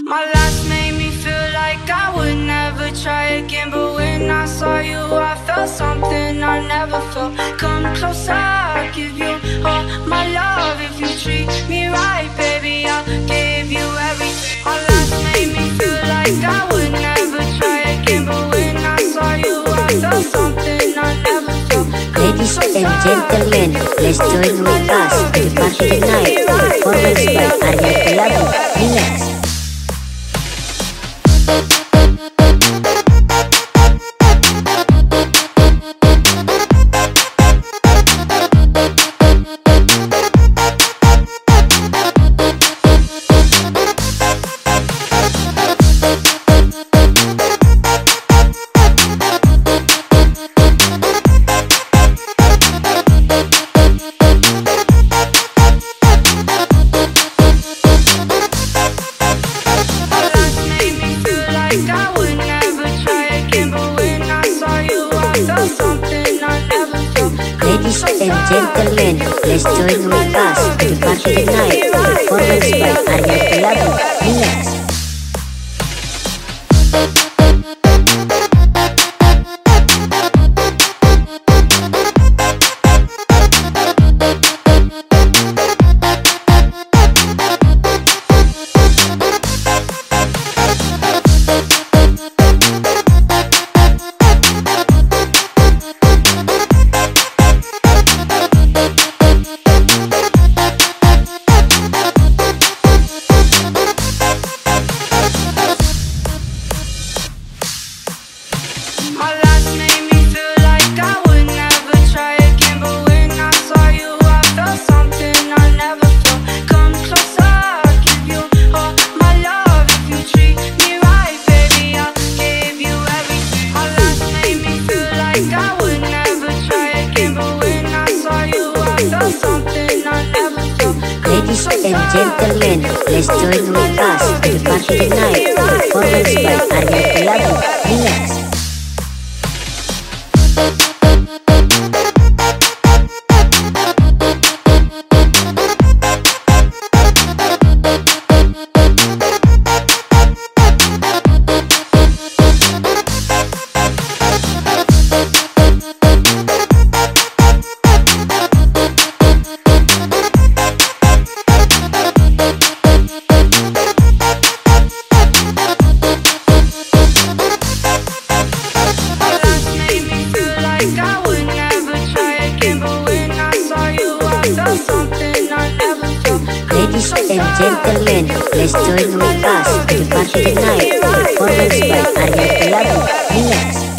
My last made me feel like I would never try again. But when I saw you, I felt something I never felt. Come closer, I'll give you all my love. If you treat me right, baby, I'll give you everything. My last made me feel like I would never try again. But when I saw you, I felt something I never felt. Come Ladies closer, and gentlemen, let's join with us to the party tonight. Performance by Arya Kulabu. Relax. Ladies and gentlemen, let's join with us to party tonight. Performance by Arya And gentlemen, let's join with us to the party tonight. Performance by Arya Kulabu. Relax. And gentlemen, let's join with us to party tonight. Performance by Arya Kulabu. Relax.